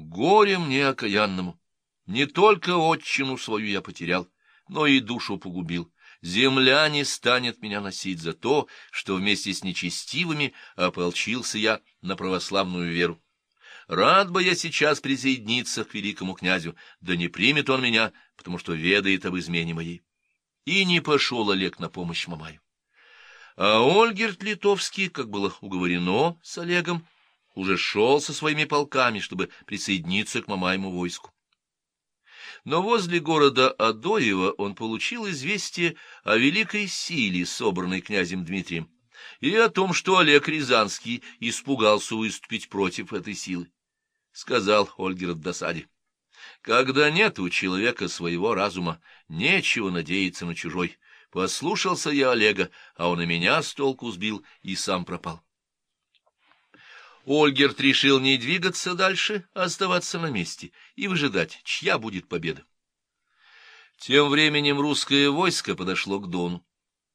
Горе мне окаянному! Не только отчину свою я потерял, но и душу погубил. Земля не станет меня носить за то, что вместе с нечестивыми ополчился я на православную веру. Рад бы я сейчас присоединиться к великому князю, да не примет он меня, потому что ведает об измене моей. И не пошел Олег на помощь Мамаю. А Ольгерт Литовский, как было уговорено с Олегом, уже шел со своими полками, чтобы присоединиться к Мамаему войску. Но возле города Адоева он получил известие о великой силе, собранной князем Дмитрием, и о том, что Олег Рязанский испугался выступить против этой силы сказал Ольгер в досаде. Когда нет у человека своего разума, нечего надеяться на чужой. Послушался я Олега, а он и меня с толку сбил и сам пропал. Ольгерт решил не двигаться дальше, а оставаться на месте и выжидать, чья будет победа. Тем временем русское войско подошло к Дону.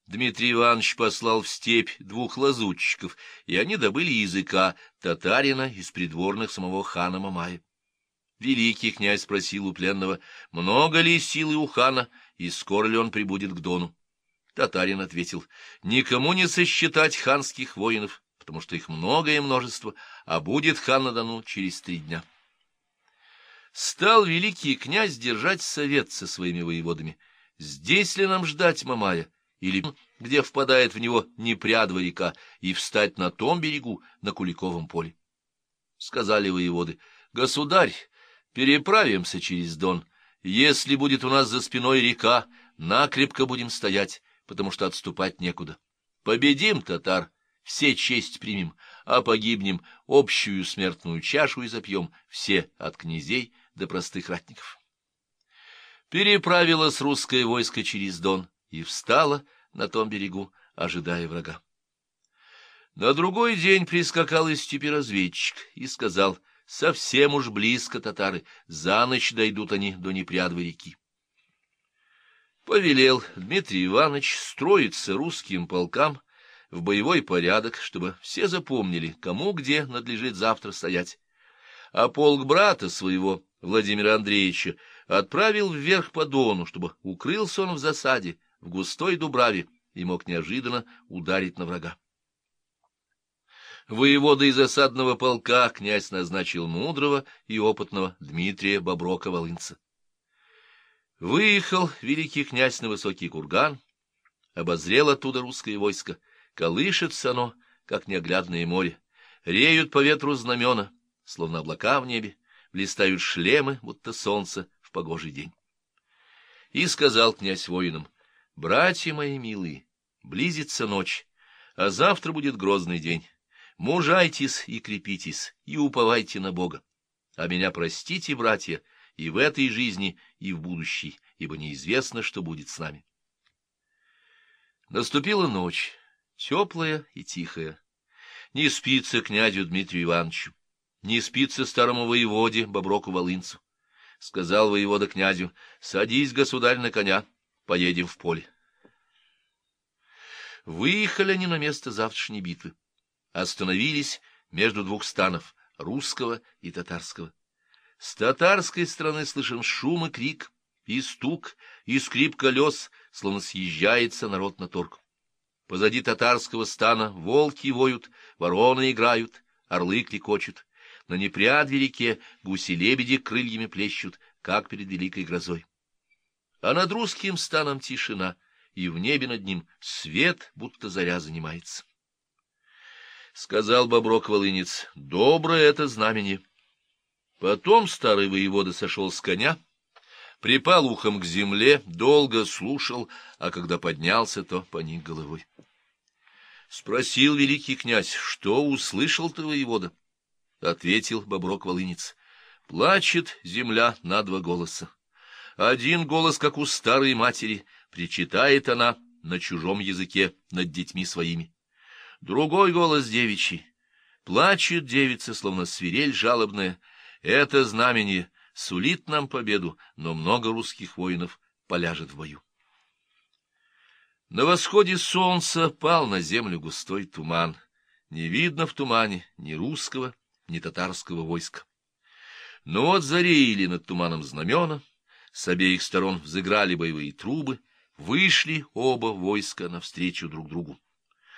Дмитрий Иванович послал в степь двух лазутчиков, и они добыли языка татарина из придворных самого хана Мамая. Великий князь спросил у пленного, много ли силы у хана, и скоро ли он прибудет к Дону. Татарин ответил, никому не сосчитать ханских воинов, потому что их многое множество, а будет хан на Дону через три дня. Стал великий князь держать совет со своими воеводами. Здесь ли нам ждать Мамая? или где впадает в него Непрядва река, и встать на том берегу, на Куликовом поле. Сказали воеводы, государь, переправимся через Дон. Если будет у нас за спиной река, накрепко будем стоять, потому что отступать некуда. Победим татар, все честь примем, а погибнем, общую смертную чашу и запьем, все от князей до простых ратников. Переправилось русское войско через Дон и встала на том берегу, ожидая врага. На другой день прискакал из степи разведчик и сказал, совсем уж близко татары, за ночь дойдут они до непрядвы реки. Повелел Дмитрий Иванович строиться русским полкам в боевой порядок, чтобы все запомнили, кому где надлежит завтра стоять. А полк брата своего, Владимира Андреевича, отправил вверх по Дону, чтобы укрылся он в засаде, в густой дубраве и мог неожиданно ударить на врага. Воевода из осадного полка князь назначил мудрого и опытного Дмитрия Боброка-Волынца. Выехал великий князь на высокий курган, обозрел оттуда русское войско, колышется оно, как неоглядное море, реют по ветру знамена, словно облака в небе, блистают шлемы, будто солнце в погожий день. И сказал князь воинам, Братья мои милые, близится ночь, а завтра будет грозный день. Мужайтесь и крепитесь, и уповайте на Бога. А меня простите, братья, и в этой жизни, и в будущей, ибо неизвестно, что будет с нами. Наступила ночь, теплая и тихая. Не спится князю Дмитрию Ивановичу, не спится старому воеводе Боброку-Волынцу. Сказал воевода князю, садись, государь, на коня поедем в поле. Выехали они на место завтрашней битвы. Остановились между двух станов, русского и татарского. С татарской стороны слышен шум и крик, и стук, и скрип колес, словно съезжается народ на торг. Позади татарского стана волки воют, вороны играют, орлы клекочут. На непрядве реке гуси-лебеди крыльями плещут, как перед великой грозой а над русским станом тишина, и в небе над ним свет, будто заря занимается. Сказал Боброк-Волынец, доброе это знамение. Потом старый воевода сошел с коня, припал ухом к земле, долго слушал, а когда поднялся, то поник головой. Спросил великий князь, что услышал ты, воевода? Ответил Боброк-Волынец, плачет земля на два голоса. Один голос, как у старой матери, причитает она на чужом языке над детьми своими. Другой голос девичий. Плачет девица, словно свирель жалобная. Это знамение сулит нам победу, но много русских воинов поляжет в бою. На восходе солнца пал на землю густой туман. Не видно в тумане ни русского, ни татарского войска. Но вот зареяли над туманом знамена, с обеих сторон взыграли боевые трубы, вышли оба войска навстречу друг другу.